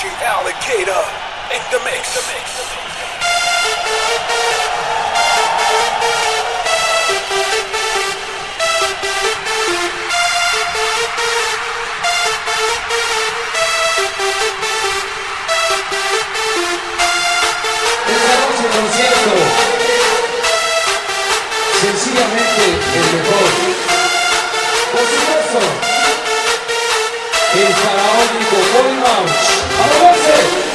Energy alligator in the mix. The mix, the mix. concierto sencillamente el mejor por supuesto il karaoke con Bobby Mouse. ¡A moverse!